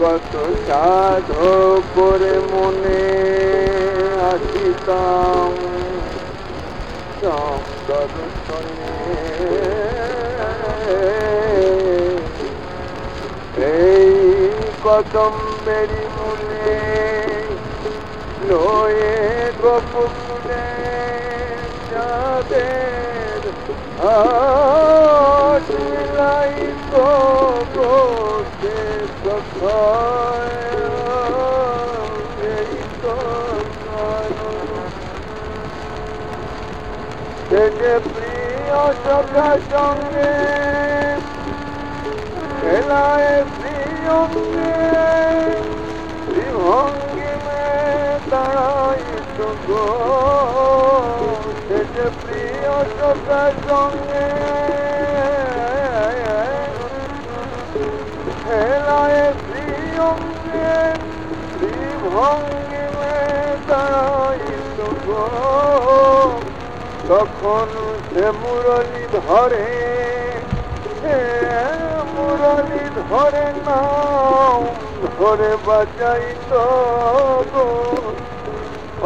কত সাধ করে মনে আসিতাম এই কদম বেরি মনে লয়ে গোপুরে যাদের আজ जे प्रिये खिलाए प्रिवी में दड़ाई जे प्रिये বিভঙ্গি মে দাঁড়াই তো গো তখন সে মুরলি ধরে মুরলি ধরে নাম ধরে বাজাই তো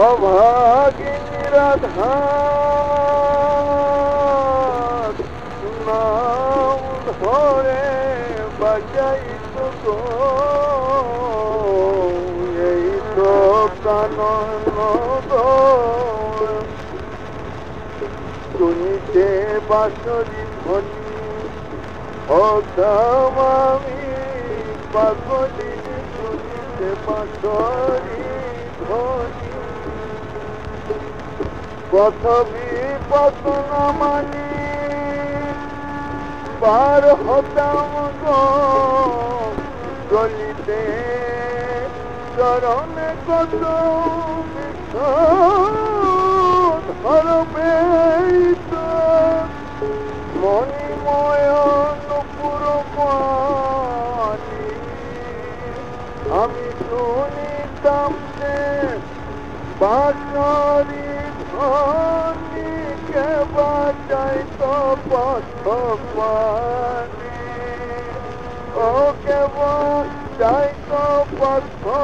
অভাগিনী রাধা নাম ধরে বাজাই তো গো কানন শুনিতে বাসরি ধ্বনি হতাম আমি পাগলি শুনিতে বাসরি ধ্বনি পথ বিপদ না মানি পার হতাম চরণে কত ধরবে মণিময় নুপুর পানি আমি শুনিতাম যে বাসরি ধ্বনি কে বাজাই তো পথ পানি ও কে বাজাই کپي